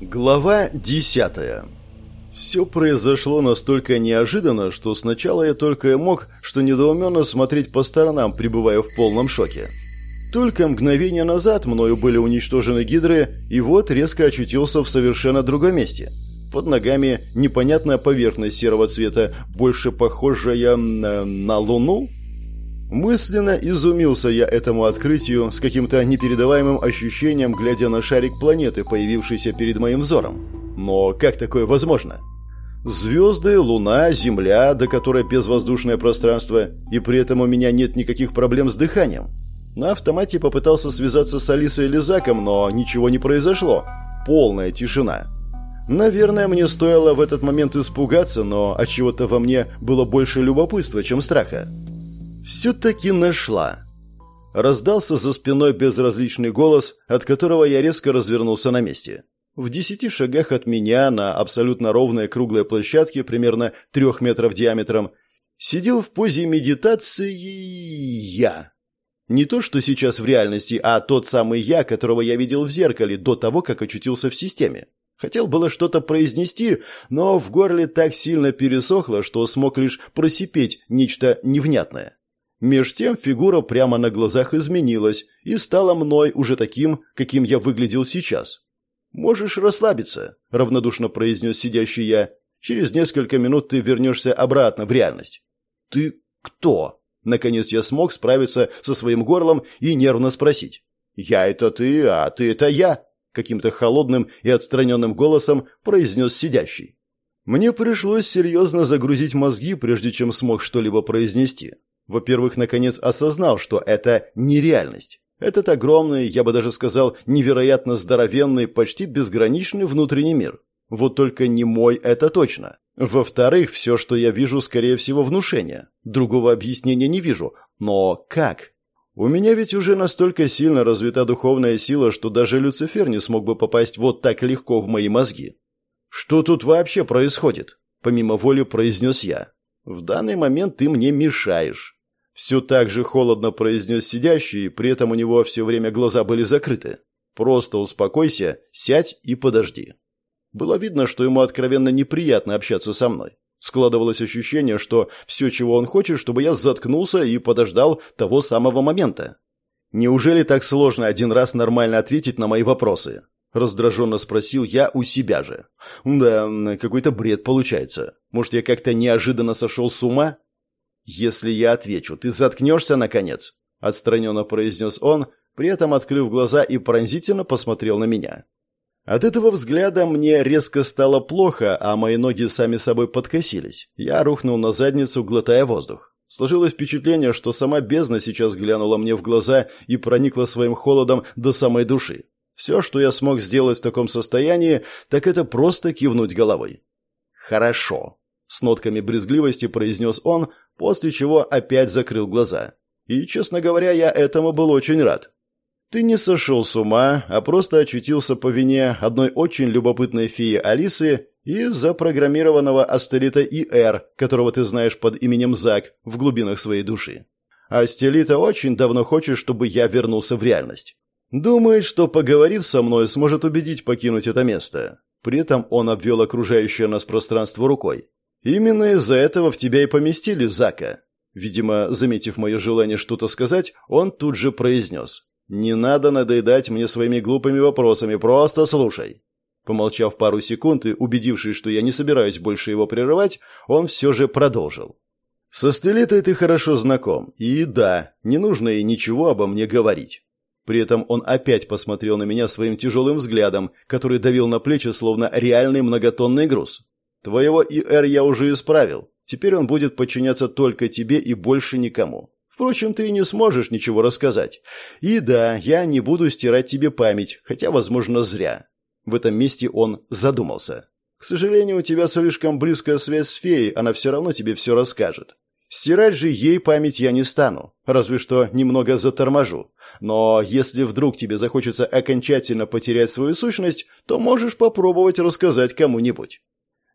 Глава десятая. Все произошло настолько неожиданно, что сначала я только и мог, что недоуменно смотреть по сторонам, пребывая в полном шоке. Только мгновение назад мною были уничтожены гидры, и вот резко очутился в совершенно другом месте. Под ногами непонятная поверхность серого цвета, больше похожая на, на луну. Мысленно изумился я этому открытию с каким-то непередаваемым ощущением, глядя на шарик планеты, появившийся перед моим взором. Но как такое возможно? Звезды, Луна, Земля, до которой безвоздушное пространство, и при этом у меня нет никаких проблем с дыханием. На автомате попытался связаться с Алисой или Заком, но ничего не произошло. Полная тишина. Наверное, мне стоило в этот момент испугаться, но от чего-то во мне было больше любопытства, чем страха. «Все-таки нашла!» Раздался за спиной безразличный голос, от которого я резко развернулся на месте. В десяти шагах от меня, на абсолютно ровной круглой площадке, примерно трех метров диаметром, сидел в позе медитации я. Не то, что сейчас в реальности, а тот самый я, которого я видел в зеркале до того, как очутился в системе. Хотел было что-то произнести, но в горле так сильно пересохло, что смог лишь просипеть нечто невнятное. Меж тем фигура прямо на глазах изменилась и стала мной уже таким, каким я выглядел сейчас. «Можешь расслабиться», — равнодушно произнес сидящий я. «Через несколько минут ты вернешься обратно в реальность». «Ты кто?» Наконец я смог справиться со своим горлом и нервно спросить. «Я — это ты, а ты — это я», — каким-то холодным и отстраненным голосом произнес сидящий. Мне пришлось серьезно загрузить мозги, прежде чем смог что-либо произнести. Во-первых, наконец осознал, что это нереальность. Этот огромный, я бы даже сказал, невероятно здоровенный, почти безграничный внутренний мир. Вот только не мой это точно. Во-вторых, все, что я вижу, скорее всего, внушение. Другого объяснения не вижу. Но как? У меня ведь уже настолько сильно развита духовная сила, что даже Люцифер не смог бы попасть вот так легко в мои мозги. Что тут вообще происходит? Помимо воли произнес я. В данный момент ты мне мешаешь. Все так же холодно произнес сидящий, при этом у него все время глаза были закрыты. Просто успокойся, сядь и подожди. Было видно, что ему откровенно неприятно общаться со мной. Складывалось ощущение, что все, чего он хочет, чтобы я заткнулся и подождал того самого момента. «Неужели так сложно один раз нормально ответить на мои вопросы?» Раздраженно спросил я у себя же. «Да, какой-то бред получается. Может, я как-то неожиданно сошел с ума?» «Если я отвечу, ты заткнешься, наконец?» Отстраненно произнес он, при этом открыв глаза и пронзительно посмотрел на меня. От этого взгляда мне резко стало плохо, а мои ноги сами собой подкосились. Я рухнул на задницу, глотая воздух. Сложилось впечатление, что сама бездна сейчас глянула мне в глаза и проникла своим холодом до самой души. Все, что я смог сделать в таком состоянии, так это просто кивнуть головой. «Хорошо», — с нотками брезгливости произнес он, после чего опять закрыл глаза. И, честно говоря, я этому был очень рад. Ты не сошел с ума, а просто очутился по вине одной очень любопытной феи Алисы и запрограммированного астерита ИР, которого ты знаешь под именем Зак в глубинах своей души. Астелита очень давно хочет, чтобы я вернулся в реальность. Думает, что, поговорив со мной, сможет убедить покинуть это место. При этом он обвел окружающее нас пространство рукой. Именно из-за этого в тебя и поместили Зака. Видимо, заметив мое желание что-то сказать, он тут же произнес. «Не надо надоедать мне своими глупыми вопросами, просто слушай». Помолчав пару секунд и убедившись, что я не собираюсь больше его прерывать, он все же продолжил. «Со Стелитой ты хорошо знаком, и да, не нужно ей ничего обо мне говорить». При этом он опять посмотрел на меня своим тяжелым взглядом, который давил на плечи, словно реальный многотонный груз. «Твоего ИР я уже исправил. Теперь он будет подчиняться только тебе и больше никому. Впрочем, ты и не сможешь ничего рассказать. И да, я не буду стирать тебе память, хотя, возможно, зря. В этом месте он задумался. К сожалению, у тебя слишком близкая связь с феей, она все равно тебе все расскажет. Стирать же ей память я не стану, разве что немного заторможу. Но если вдруг тебе захочется окончательно потерять свою сущность, то можешь попробовать рассказать кому-нибудь.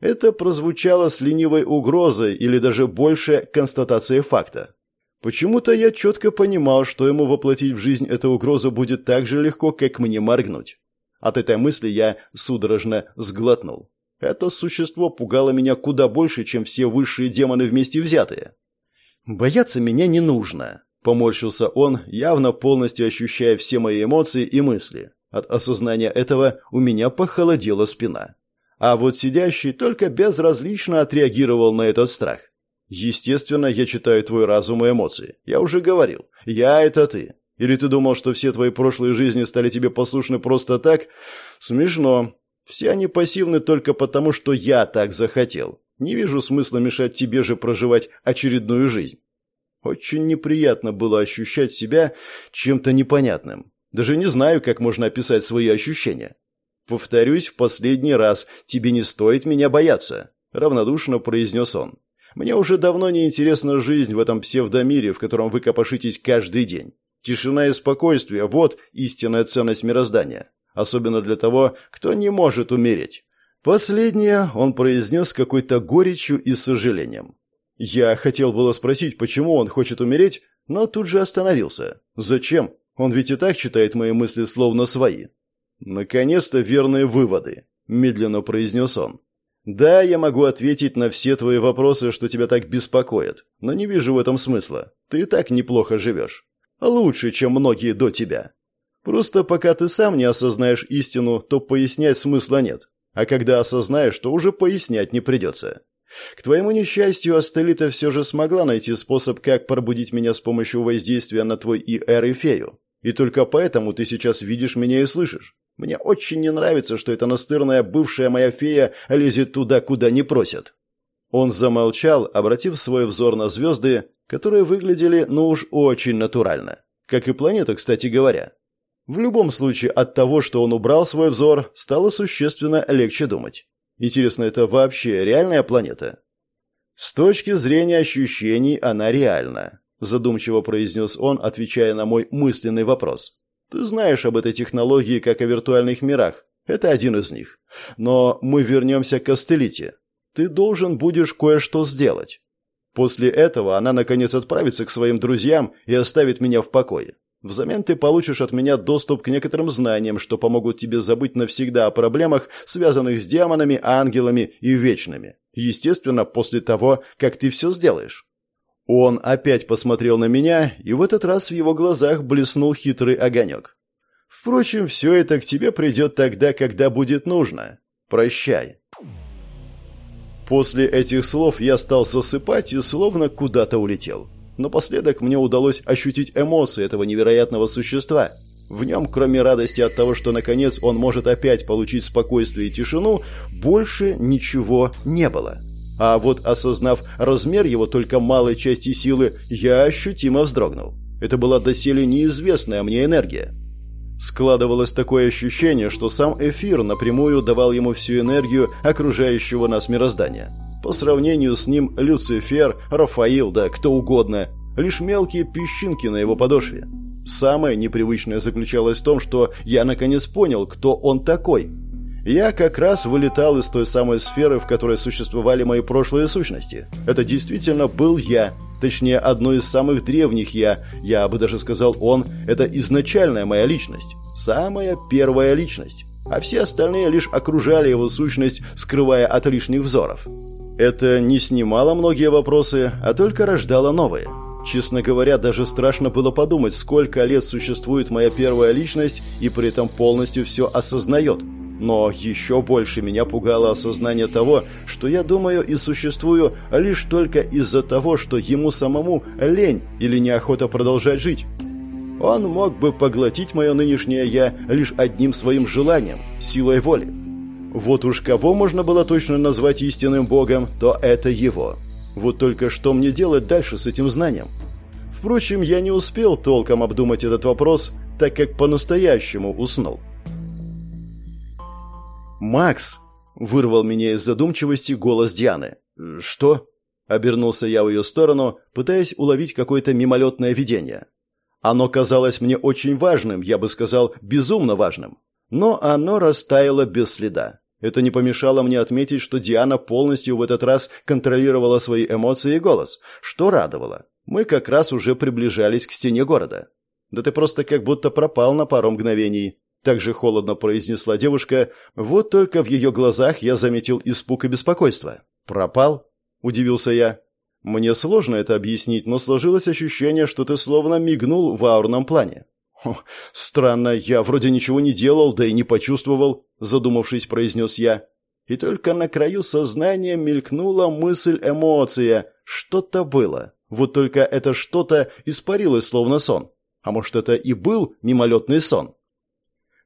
Это прозвучало с ленивой угрозой или даже больше констатацией факта. Почему-то я четко понимал, что ему воплотить в жизнь эту угрозу будет так же легко, как мне моргнуть. От этой мысли я судорожно сглотнул. Это существо пугало меня куда больше, чем все высшие демоны вместе взятые. «Бояться меня не нужно», — поморщился он, явно полностью ощущая все мои эмоции и мысли. От осознания этого у меня похолодела спина. А вот сидящий только безразлично отреагировал на этот страх. Естественно, я читаю твой разум и эмоции. Я уже говорил. Я — это ты. Или ты думал, что все твои прошлые жизни стали тебе послушны просто так? Смешно. Все они пассивны только потому, что я так захотел. Не вижу смысла мешать тебе же проживать очередную жизнь. Очень неприятно было ощущать себя чем-то непонятным. Даже не знаю, как можно описать свои ощущения. Повторюсь в последний раз, тебе не стоит меня бояться, равнодушно произнес он. Мне уже давно не интересна жизнь в этом псевдомире, в котором вы копошитесь каждый день. Тишина и спокойствие – вот истинная ценность мироздания. Особенно для того, кто не может умереть. Последнее он произнес какой-то горечью и сожалением. Я хотел было спросить, почему он хочет умереть, но тут же остановился. Зачем? Он ведь и так читает мои мысли словно свои. Наконец-то верные выводы, медленно произнес он. Да, я могу ответить на все твои вопросы, что тебя так беспокоят, но не вижу в этом смысла. Ты и так неплохо живешь. Лучше, чем многие до тебя. Просто пока ты сам не осознаешь истину, то пояснять смысла нет. А когда осознаешь, то уже пояснять не придется. К твоему несчастью, Астелита все же смогла найти способ, как пробудить меня с помощью воздействия на твой ИР и фею. И только поэтому ты сейчас видишь меня и слышишь. Мне очень не нравится, что эта настырная бывшая моя фея лезет туда, куда не просят». Он замолчал, обратив свой взор на звезды, которые выглядели, ну уж очень натурально. Как и планета, кстати говоря. В любом случае, от того, что он убрал свой взор, стало существенно легче думать. Интересно, это вообще реальная планета? С точки зрения ощущений, она реальна, задумчиво произнес он, отвечая на мой мысленный вопрос. Ты знаешь об этой технологии, как о виртуальных мирах. Это один из них. Но мы вернемся к Астелите. Ты должен будешь кое-что сделать. После этого она, наконец, отправится к своим друзьям и оставит меня в покое. Взамен ты получишь от меня доступ к некоторым знаниям, что помогут тебе забыть навсегда о проблемах, связанных с демонами, ангелами и вечными. Естественно, после того, как ты все сделаешь. Он опять посмотрел на меня, и в этот раз в его глазах блеснул хитрый огонек. Впрочем, все это к тебе придет тогда, когда будет нужно. Прощай. После этих слов я стал засыпать и словно куда-то улетел. Напоследок мне удалось ощутить эмоции этого невероятного существа. В нем, кроме радости от того, что наконец он может опять получить спокойствие и тишину, больше ничего не было. А вот осознав размер его только малой части силы, я ощутимо вздрогнул. Это была доселе неизвестная мне энергия. Складывалось такое ощущение, что сам эфир напрямую давал ему всю энергию окружающего нас мироздания. По сравнению с ним Люцифер, Рафаил, да кто угодно, лишь мелкие песчинки на его подошве. Самое непривычное заключалось в том, что я наконец понял, кто он такой. Я как раз вылетал из той самой сферы, в которой существовали мои прошлые сущности. Это действительно был я, точнее, одно из самых древних я. Я бы даже сказал, он – это изначальная моя личность, самая первая личность. А все остальные лишь окружали его сущность, скрывая от лишних взоров. Это не снимало многие вопросы, а только рождало новые. Честно говоря, даже страшно было подумать, сколько лет существует моя первая личность и при этом полностью все осознает. Но еще больше меня пугало осознание того, что я думаю и существую лишь только из-за того, что ему самому лень или неохота продолжать жить. Он мог бы поглотить мое нынешнее «я» лишь одним своим желанием, силой воли. Вот уж кого можно было точно назвать истинным богом, то это его. Вот только что мне делать дальше с этим знанием? Впрочем, я не успел толком обдумать этот вопрос, так как по-настоящему уснул. «Макс!» – вырвал меня из задумчивости голос Дианы. «Что?» – обернулся я в ее сторону, пытаясь уловить какое-то мимолетное видение. Оно казалось мне очень важным, я бы сказал, безумно важным. Но оно растаяло без следа. Это не помешало мне отметить, что Диана полностью в этот раз контролировала свои эмоции и голос, что радовало. Мы как раз уже приближались к стене города. Да ты просто как будто пропал на пару мгновений. Также холодно произнесла девушка, вот только в ее глазах я заметил испуг и беспокойство. «Пропал?» – удивился я. «Мне сложно это объяснить, но сложилось ощущение, что ты словно мигнул в аурном плане». «Странно, я вроде ничего не делал, да и не почувствовал», – задумавшись, произнес я. И только на краю сознания мелькнула мысль-эмоция. Что-то было. Вот только это что-то испарилось, словно сон. А может, это и был мимолетный сон?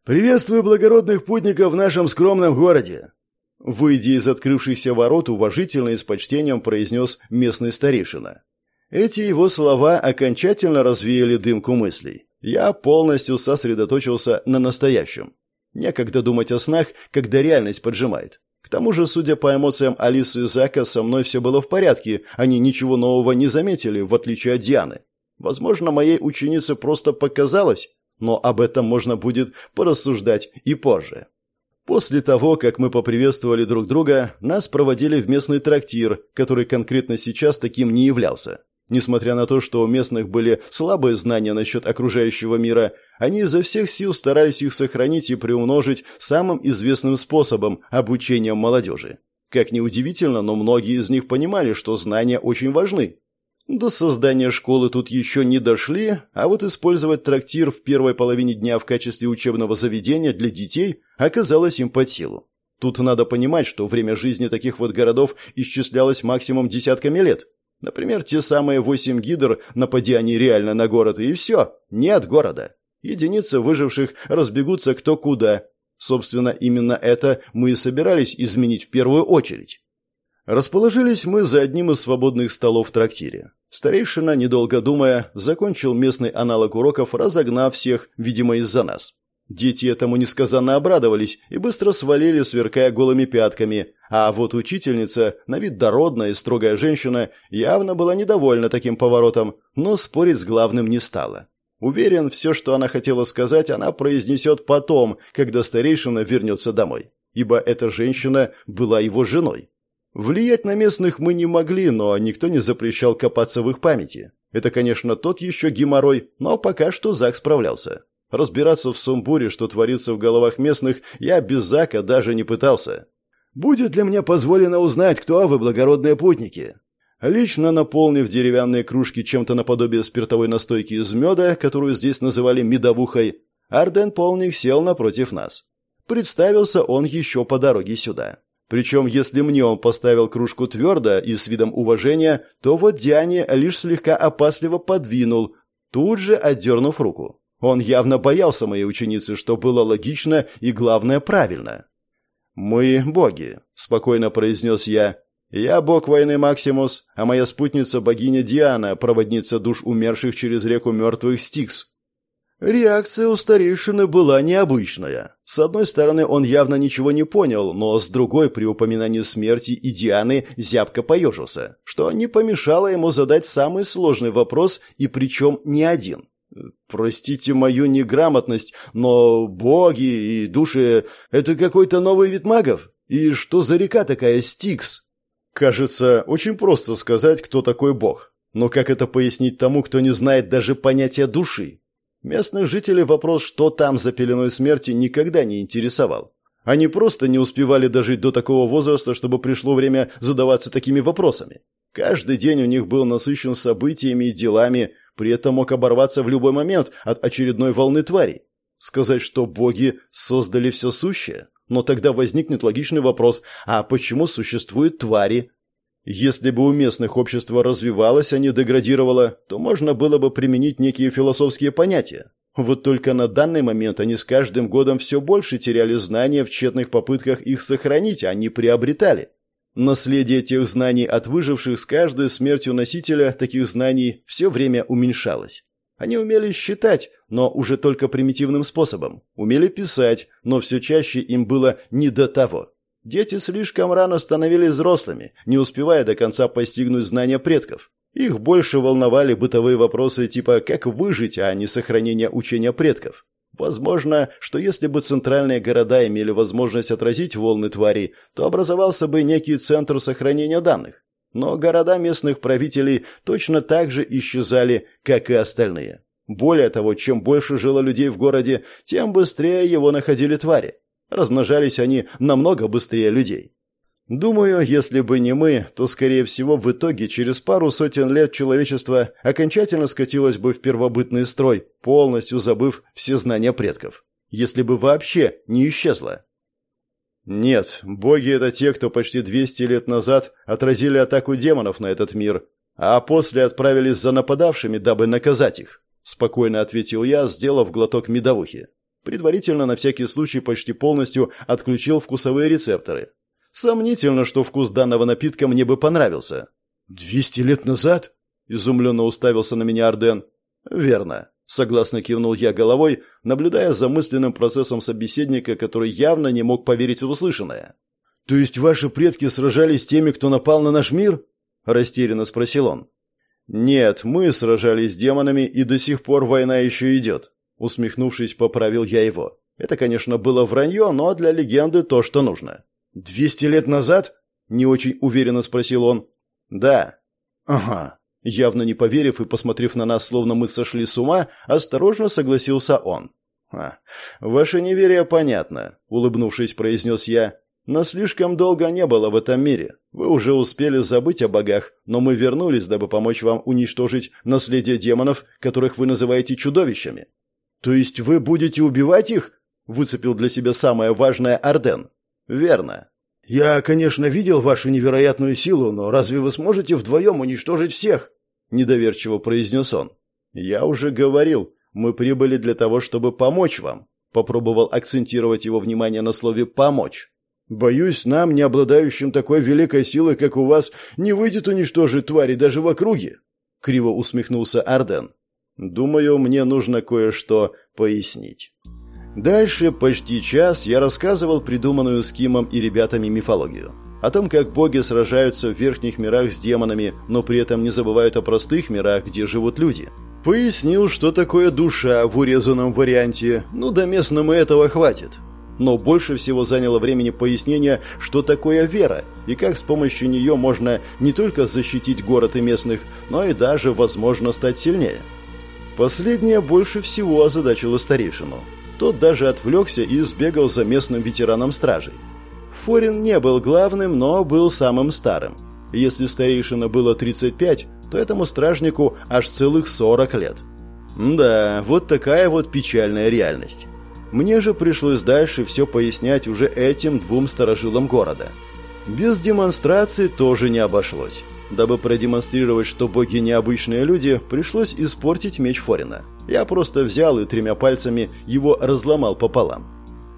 «Приветствую благородных путников в нашем скромном городе!» Выйдя из открывшихся ворот, уважительно и с почтением произнес местный старейшина. Эти его слова окончательно развеяли дымку мыслей. Я полностью сосредоточился на настоящем. Некогда думать о снах, когда реальность поджимает. К тому же, судя по эмоциям Алисы и Зака, со мной все было в порядке, они ничего нового не заметили, в отличие от Дианы. Возможно, моей ученице просто показалось, но об этом можно будет порассуждать и позже. После того, как мы поприветствовали друг друга, нас проводили в местный трактир, который конкретно сейчас таким не являлся. Несмотря на то, что у местных были слабые знания насчет окружающего мира, они изо всех сил старались их сохранить и приумножить самым известным способом – обучением молодежи. Как ни удивительно, но многие из них понимали, что знания очень важны, до создания школы тут еще не дошли, а вот использовать трактир в первой половине дня в качестве учебного заведения для детей оказалось им под силу. Тут надо понимать, что время жизни таких вот городов исчислялось максимум десятками лет. Например, те самые восемь гидр, напади они реально на город, и все, нет города. Единицы выживших разбегутся кто куда. Собственно, именно это мы и собирались изменить в первую очередь. Расположились мы за одним из свободных столов в трактире. Старейшина, недолго думая, закончил местный аналог уроков, разогнав всех, видимо, из-за нас. Дети этому несказанно обрадовались и быстро свалили, сверкая голыми пятками, а вот учительница, на вид дородная и строгая женщина, явно была недовольна таким поворотом, но спорить с главным не стала. Уверен, все, что она хотела сказать, она произнесет потом, когда старейшина вернется домой, ибо эта женщина была его женой. Влиять на местных мы не могли, но никто не запрещал копаться в их памяти. Это, конечно, тот еще геморрой, но пока что Зак справлялся. Разбираться в сумбуре, что творится в головах местных, я без Зака даже не пытался. «Будет ли мне позволено узнать, кто вы, благородные путники?» Лично наполнив деревянные кружки чем-то наподобие спиртовой настойки из меда, которую здесь называли медовухой, Арден Полник сел напротив нас. Представился он еще по дороге сюда. Причем, если мне он поставил кружку твердо и с видом уважения, то вот Диане лишь слегка опасливо подвинул, тут же отдернув руку. Он явно боялся моей ученицы, что было логично и, главное, правильно. «Мы боги», — спокойно произнес я. «Я бог войны Максимус, а моя спутница богиня Диана, проводница душ умерших через реку мертвых Стикс. Реакция у старейшины была необычная. С одной стороны, он явно ничего не понял, но с другой, при упоминании смерти и Дианы, зябко поежился, что не помешало ему задать самый сложный вопрос, и причем не один. «Простите мою неграмотность, но боги и души — это какой-то новый вид магов? И что за река такая Стикс?» Кажется, очень просто сказать, кто такой бог. Но как это пояснить тому, кто не знает даже понятия души? Местных жителей вопрос, что там за пеленой смерти, никогда не интересовал. Они просто не успевали дожить до такого возраста, чтобы пришло время задаваться такими вопросами. Каждый день у них был насыщен событиями и делами, при этом мог оборваться в любой момент от очередной волны тварей. Сказать, что боги создали все сущее? Но тогда возникнет логичный вопрос, а почему существуют твари, если бы у местных общество развивалось, а не деградировало, то можно было бы применить некие философские понятия. Вот только на данный момент они с каждым годом все больше теряли знания в тщетных попытках их сохранить, а не приобретали. Наследие тех знаний от выживших с каждой смертью носителя таких знаний все время уменьшалось. Они умели считать, но уже только примитивным способом. Умели писать, но все чаще им было не до того. Дети слишком рано становились взрослыми, не успевая до конца постигнуть знания предков. Их больше волновали бытовые вопросы типа «как выжить», а не сохранение учения предков. Возможно, что если бы центральные города имели возможность отразить волны тварей, то образовался бы некий центр сохранения данных. Но города местных правителей точно так же исчезали, как и остальные. Более того, чем больше жило людей в городе, тем быстрее его находили твари. Размножались они намного быстрее людей. Думаю, если бы не мы, то, скорее всего, в итоге через пару сотен лет человечество окончательно скатилось бы в первобытный строй, полностью забыв все знания предков. Если бы вообще не исчезло. Нет, боги — это те, кто почти 200 лет назад отразили атаку демонов на этот мир, а после отправились за нападавшими, дабы наказать их. Спокойно ответил я, сделав глоток медовухи. Предварительно на всякий случай почти полностью отключил вкусовые рецепторы. Сомнительно, что вкус данного напитка мне бы понравился. «Двести лет назад?» – изумленно уставился на меня Арден. «Верно», – согласно кивнул я головой, наблюдая за мысленным процессом собеседника, который явно не мог поверить в услышанное. «То есть ваши предки сражались с теми, кто напал на наш мир?» – растерянно спросил он. «Нет, мы сражались с демонами, и до сих пор война еще идет», – усмехнувшись, поправил я его. «Это, конечно, было вранье, но для легенды то, что нужно». «Двести лет назад?» – не очень уверенно спросил он. «Да». «Ага». Явно не поверив и посмотрев на нас, словно мы сошли с ума, осторожно согласился он. «А, «Ваше неверие понятно», — улыбнувшись, произнес я. «Но слишком долго не было в этом мире. Вы уже успели забыть о богах, но мы вернулись, дабы помочь вам уничтожить наследие демонов, которых вы называете чудовищами». «То есть вы будете убивать их?» — выцепил для себя самое важное Арден. «Верно. Я, конечно, видел вашу невероятную силу, но разве вы сможете вдвоем уничтожить всех?» Недоверчиво произнес он. «Я уже говорил, мы прибыли для того, чтобы помочь вам», попробовал акцентировать его внимание на слове «помочь». «Боюсь, нам, не обладающим такой великой силой, как у вас, не выйдет уничтожить твари даже в округе», — криво усмехнулся Арден. «Думаю, мне нужно кое-что пояснить». Дальше почти час я рассказывал придуманную с Кимом и ребятами мифологию. О том, как боги сражаются в верхних мирах с демонами, но при этом не забывают о простых мирах, где живут люди. Пояснил, что такое душа в урезанном варианте, ну да местному этого хватит. Но больше всего заняло времени пояснение, что такое вера, и как с помощью нее можно не только защитить город и местных, но и даже, возможно, стать сильнее. Последнее больше всего озадачило старейшину. Тот даже отвлекся и сбегал за местным ветераном стражей. Форин не был главным, но был самым старым. Если старейшина было 35, то этому стражнику аж целых 40 лет. Да, вот такая вот печальная реальность. Мне же пришлось дальше все пояснять уже этим двум старожилам города. Без демонстрации тоже не обошлось. Дабы продемонстрировать, что боги необычные люди, пришлось испортить меч Форина. Я просто взял и тремя пальцами его разломал пополам.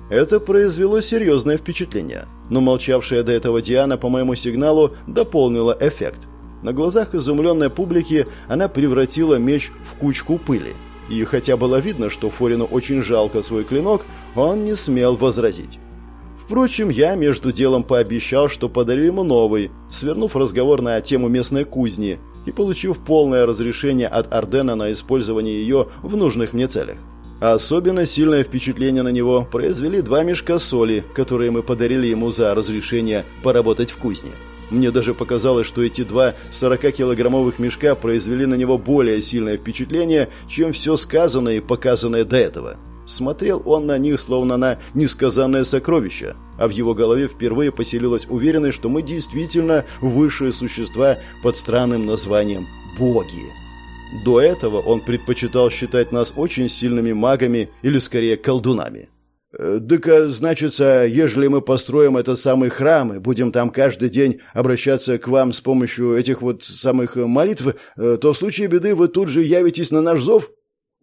Это произвело серьезное впечатление, но молчавшая до этого Диана по моему сигналу дополнила эффект. На глазах изумленной публики она превратила меч в кучку пыли. И хотя было видно, что Форину очень жалко свой клинок, он не смел возразить. Впрочем, я между делом пообещал, что подарю ему новый, свернув разговор на тему местной кузни и получив полное разрешение от Ардена на использование ее в нужных мне целях. Особенно сильное впечатление на него произвели два мешка соли, которые мы подарили ему за разрешение поработать в кузне. Мне даже показалось, что эти два 40-килограммовых мешка произвели на него более сильное впечатление, чем все сказанное и показанное до этого. Смотрел он на них, словно на несказанное сокровище, а в его голове впервые поселилась уверенность, что мы действительно высшие существа под странным названием «боги». До этого он предпочитал считать нас очень сильными магами или, скорее, колдунами. «Э, «Так, а, значится, ежели мы построим этот самый храм и будем там каждый день обращаться к вам с помощью этих вот самых молитв, э, то в случае беды вы тут же явитесь на наш зов?»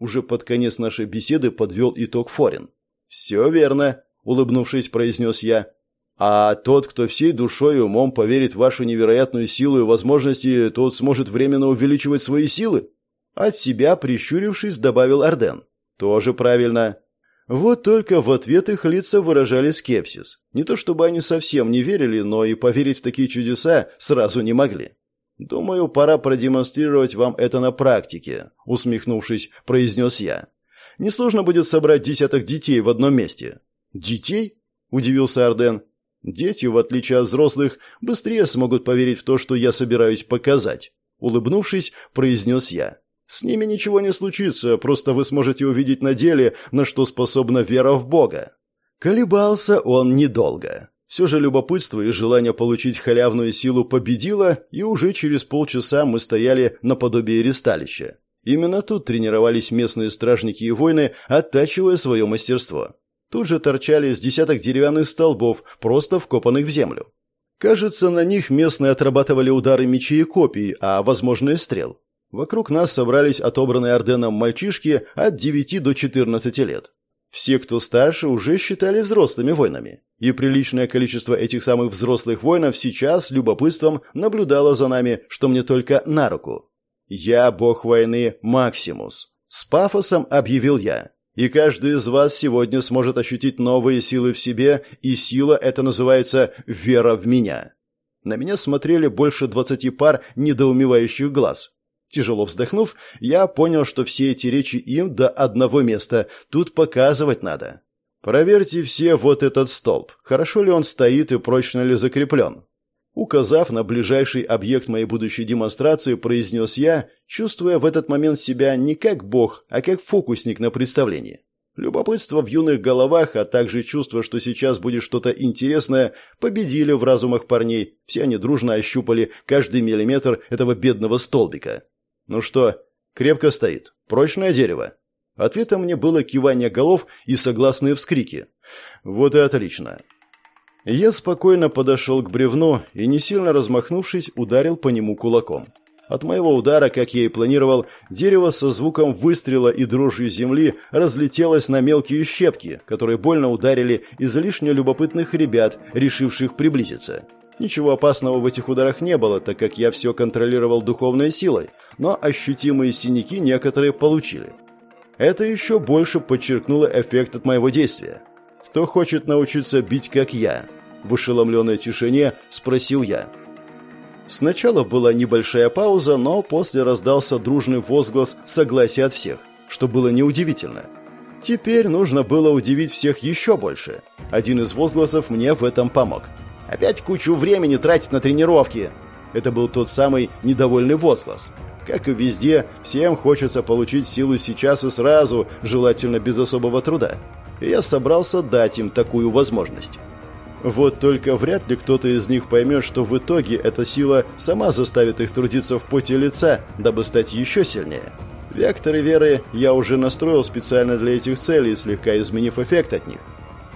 Уже под конец нашей беседы подвел итог Форин. «Все верно», — улыбнувшись, произнес я. «А тот, кто всей душой и умом поверит в вашу невероятную силу и возможности, тот сможет временно увеличивать свои силы?» От себя, прищурившись, добавил Арден. «Тоже правильно». Вот только в ответ их лица выражали скепсис. Не то чтобы они совсем не верили, но и поверить в такие чудеса сразу не могли. «Думаю, пора продемонстрировать вам это на практике», — усмехнувшись, произнес я. «Несложно будет собрать десяток детей в одном месте». «Детей?» — удивился Арден. «Дети, в отличие от взрослых, быстрее смогут поверить в то, что я собираюсь показать», — улыбнувшись, произнес я. С ними ничего не случится, просто вы сможете увидеть на деле, на что способна вера в Бога». Колебался он недолго. Все же любопытство и желание получить халявную силу победило, и уже через полчаса мы стояли наподобие ресталища. Именно тут тренировались местные стражники и воины, оттачивая свое мастерство. Тут же торчали с десяток деревянных столбов, просто вкопанных в землю. Кажется, на них местные отрабатывали удары мечей и копий, а, возможно, и стрел. Вокруг нас собрались отобранные орденом мальчишки от 9 до 14 лет. Все, кто старше, уже считали взрослыми воинами. И приличное количество этих самых взрослых воинов сейчас с любопытством наблюдало за нами, что мне только на руку. «Я бог войны Максимус», — с пафосом объявил я. «И каждый из вас сегодня сможет ощутить новые силы в себе, и сила это называется «вера в меня». На меня смотрели больше двадцати пар недоумевающих глаз. Тяжело вздохнув, я понял, что все эти речи им до одного места, тут показывать надо. Проверьте все вот этот столб, хорошо ли он стоит и прочно ли закреплен. Указав на ближайший объект моей будущей демонстрации, произнес я, чувствуя в этот момент себя не как бог, а как фокусник на представлении. Любопытство в юных головах, а также чувство, что сейчас будет что-то интересное, победили в разумах парней. Все они дружно ощупали каждый миллиметр этого бедного столбика. «Ну что, крепко стоит? Прочное дерево?» Ответом мне было кивание голов и согласные вскрики. «Вот и отлично. Я спокойно подошел к бревну и, не сильно размахнувшись, ударил по нему кулаком. От моего удара, как я и планировал, дерево со звуком выстрела и дрожью земли разлетелось на мелкие щепки, которые больно ударили излишне любопытных ребят, решивших приблизиться. Ничего опасного в этих ударах не было, так как я все контролировал духовной силой, но ощутимые синяки некоторые получили. Это еще больше подчеркнуло эффект от моего действия. Кто хочет научиться бить, как я? В ошеломленной тишине спросил я. Сначала была небольшая пауза, но после раздался дружный возглас согласия от всех, что было неудивительно. Теперь нужно было удивить всех еще больше. Один из возгласов мне в этом помог. «Опять кучу времени тратить на тренировки!» Это был тот самый недовольный возглас. Как и везде, всем хочется получить силу сейчас и сразу, желательно без особого труда и я собрался дать им такую возможность. Вот только вряд ли кто-то из них поймет, что в итоге эта сила сама заставит их трудиться в поте лица, дабы стать еще сильнее. Векторы веры я уже настроил специально для этих целей, слегка изменив эффект от них.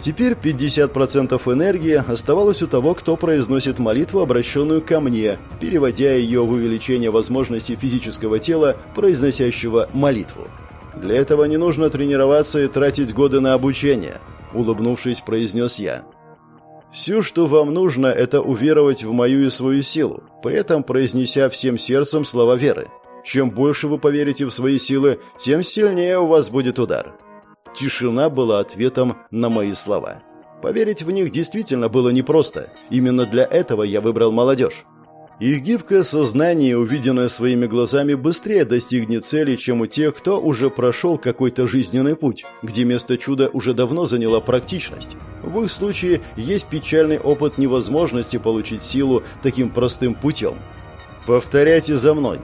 Теперь 50% энергии оставалось у того, кто произносит молитву, обращенную ко мне, переводя ее в увеличение возможностей физического тела, произносящего молитву. Для этого не нужно тренироваться и тратить годы на обучение», — улыбнувшись, произнес я. «Все, что вам нужно, это уверовать в мою и свою силу, при этом произнеся всем сердцем слова веры. Чем больше вы поверите в свои силы, тем сильнее у вас будет удар». Тишина была ответом на мои слова. Поверить в них действительно было непросто. Именно для этого я выбрал молодежь. Их гибкое сознание, увиденное своими глазами, быстрее достигнет цели, чем у тех, кто уже прошел какой-то жизненный путь, где место чуда уже давно заняла практичность. В их случае есть печальный опыт невозможности получить силу таким простым путем. «Повторяйте за мной»,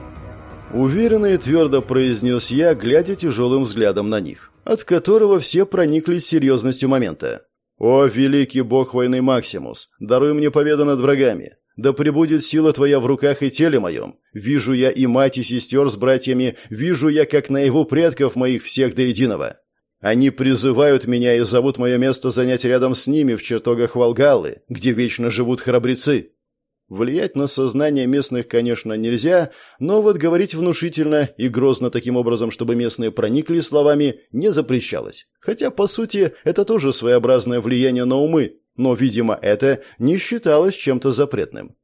Уверенно и твердо произнес я, глядя тяжелым взглядом на них, от которого все прониклись серьезностью момента. «О, великий бог войны Максимус, даруй мне победу над врагами. Да пребудет сила твоя в руках и теле моем. Вижу я и мать, и сестер с братьями, вижу я, как на его предков моих всех до единого. Они призывают меня и зовут мое место занять рядом с ними в чертогах Волгалы, где вечно живут храбрецы. Влиять на сознание местных, конечно, нельзя, но вот говорить внушительно и грозно таким образом, чтобы местные проникли словами, не запрещалось. Хотя, по сути, это тоже своеобразное влияние на умы, но, видимо, это не считалось чем-то запретным.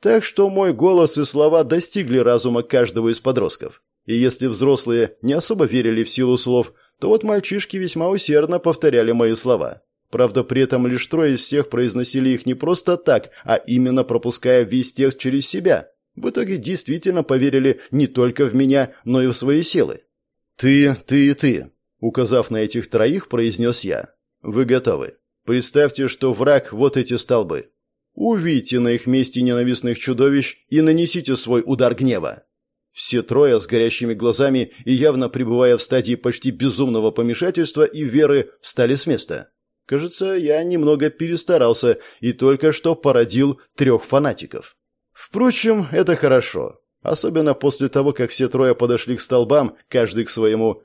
Так что мой голос и слова достигли разума каждого из подростков. И если взрослые не особо верили в силу слов, то вот мальчишки весьма усердно повторяли мои слова. Правда, при этом лишь трое из всех произносили их не просто так, а именно пропуская весь текст через себя. В итоге действительно поверили не только в меня, но и в свои силы. «Ты, ты и ты», — указав на этих троих, произнес я. «Вы готовы?» Представьте, что враг вот эти столбы. Увидьте на их месте ненавистных чудовищ и нанесите свой удар гнева. Все трое с горящими глазами и явно пребывая в стадии почти безумного помешательства и веры встали с места. Кажется, я немного перестарался и только что породил трех фанатиков. Впрочем, это хорошо. Особенно после того, как все трое подошли к столбам, каждый к своему,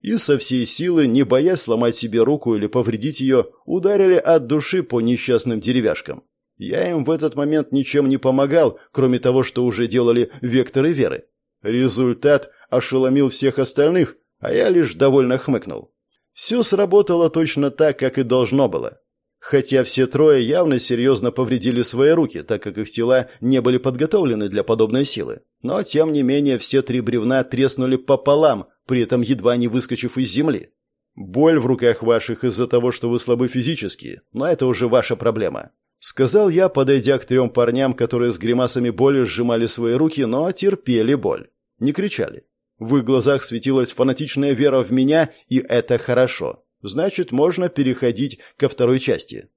и со всей силы, не боясь сломать себе руку или повредить ее, ударили от души по несчастным деревяшкам. Я им в этот момент ничем не помогал, кроме того, что уже делали векторы веры. Результат ошеломил всех остальных, а я лишь довольно хмыкнул. Все сработало точно так, как и должно было. Хотя все трое явно серьезно повредили свои руки, так как их тела не были подготовлены для подобной силы. Но, тем не менее, все три бревна треснули пополам, при этом едва не выскочив из земли. Боль в руках ваших из-за того, что вы слабы физически, но это уже ваша проблема. Сказал я, подойдя к трем парням, которые с гримасами боли сжимали свои руки, но терпели боль. Не кричали. В их глазах светилась фанатичная вера в меня, и это хорошо. Значит, можно переходить ко второй части.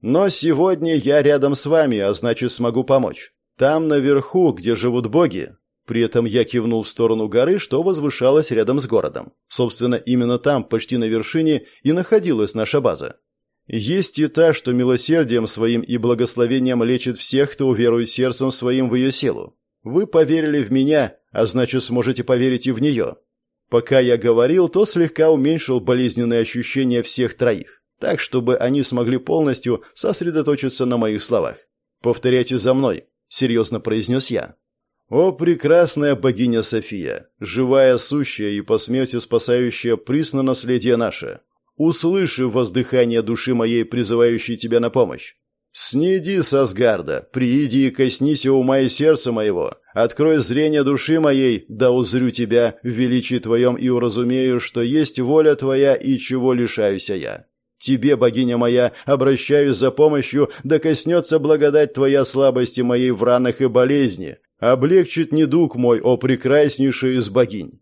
Но сегодня я рядом с вами, а значит, смогу помочь. Там наверху, где живут боги. При этом я кивнул в сторону горы, что возвышалась рядом с городом. Собственно, именно там, почти на вершине, и находилась наша база. Есть и та, что милосердием своим и благословением лечит всех, кто уверует сердцем своим в ее силу. Вы поверили в меня, а значит, сможете поверить и в нее. Пока я говорил, то слегка уменьшил болезненные ощущения всех троих, так, чтобы они смогли полностью сосредоточиться на моих словах. «Повторяйте за мной», — серьезно произнес я. «О, прекрасная богиня София, живая, сущая и по смерти спасающая присно наследие наше, услыши воздыхание души моей, призывающей тебя на помощь. «Снеди, Сасгарда, прииди и коснись ума и сердца моего, открой зрение души моей, да узрю тебя в величии твоем и уразумею, что есть воля твоя и чего лишаюсь я. Тебе, богиня моя, обращаюсь за помощью, да коснется благодать твоя слабости моей в ранах и болезни, облегчит недуг мой, о прекраснейшая из богинь».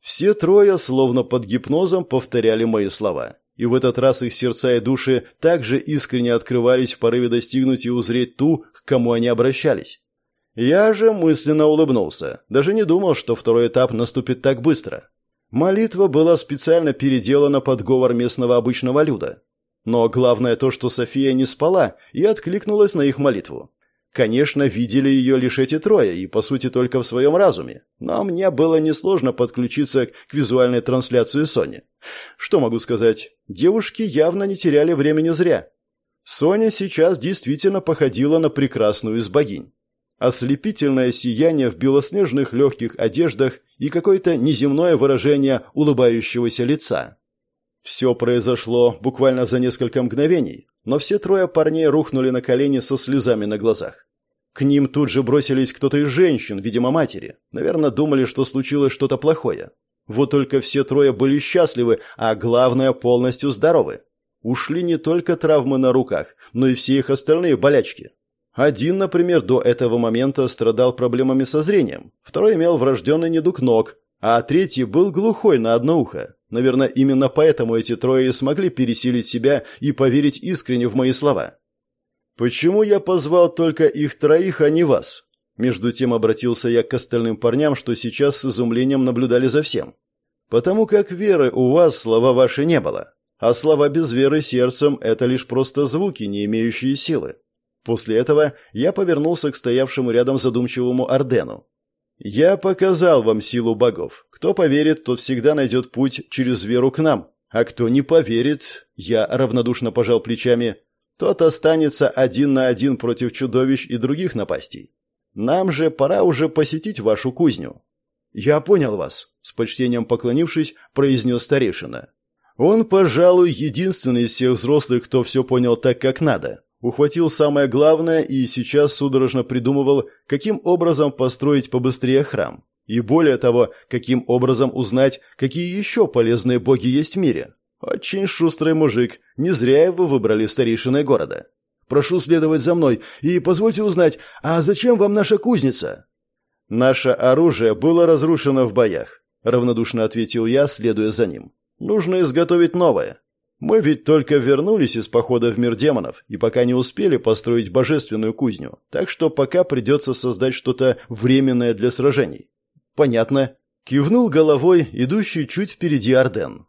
Все трое, словно под гипнозом, повторяли мои слова. И в этот раз их сердца и души также искренне открывались в порыве достигнуть и узреть ту, к кому они обращались. Я же мысленно улыбнулся, даже не думал, что второй этап наступит так быстро. Молитва была специально переделана под говор местного обычного люда. Но главное то, что София не спала и откликнулась на их молитву. Конечно, видели ее лишь эти трое, и по сути только в своем разуме. Но мне было несложно подключиться к визуальной трансляции Сони. Что могу сказать? Девушки явно не теряли времени зря. Соня сейчас действительно походила на прекрасную из богинь. Ослепительное сияние в белоснежных легких одеждах и какое-то неземное выражение улыбающегося лица. Все произошло буквально за несколько мгновений, но все трое парней рухнули на колени со слезами на глазах. К ним тут же бросились кто-то из женщин, видимо, матери. Наверное, думали, что случилось что-то плохое. Вот только все трое были счастливы, а главное, полностью здоровы. Ушли не только травмы на руках, но и все их остальные болячки. Один, например, до этого момента страдал проблемами со зрением, второй имел врожденный недуг ног, а третий был глухой на одно ухо. Наверное, именно поэтому эти трое и смогли пересилить себя и поверить искренне в мои слова. «Почему я позвал только их троих, а не вас?» Между тем обратился я к остальным парням, что сейчас с изумлением наблюдали за всем. «Потому как веры у вас, слова ваши, не было. А слова без веры сердцем – это лишь просто звуки, не имеющие силы». После этого я повернулся к стоявшему рядом задумчивому Ордену. «Я показал вам силу богов. Кто поверит, тот всегда найдет путь через веру к нам. А кто не поверит, я равнодушно пожал плечами, тот останется один на один против чудовищ и других напастей. Нам же пора уже посетить вашу кузню». «Я понял вас», — с почтением поклонившись, произнес старейшина. Он, пожалуй, единственный из всех взрослых, кто все понял так, как надо. Ухватил самое главное и сейчас судорожно придумывал, каким образом построить побыстрее храм. И более того, каким образом узнать, какие еще полезные боги есть в мире. Очень шустрый мужик. Не зря его выбрали старейшиной города. Прошу следовать за мной и позвольте узнать, а зачем вам наша кузница? Наше оружие было разрушено в боях, равнодушно ответил я, следуя за ним. Нужно изготовить новое. Мы ведь только вернулись из похода в мир демонов и пока не успели построить божественную кузню, так что пока придется создать что-то временное для сражений. понятно. Кивнул головой, идущий чуть впереди Арден.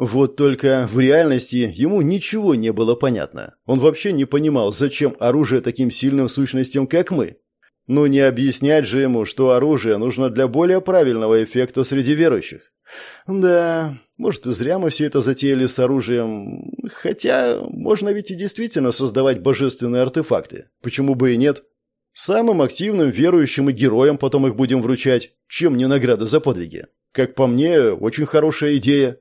Вот только в реальности ему ничего не было понятно. Он вообще не понимал, зачем оружие таким сильным сущностям, как мы. Ну не объяснять же ему, что оружие нужно для более правильного эффекта среди верующих. Да, может, и зря мы все это затеяли с оружием. Хотя, можно ведь и действительно создавать божественные артефакты. Почему бы и нет? Самым активным верующим и героям потом их будем вручать. Чем не награда за подвиги? Как по мне, очень хорошая идея.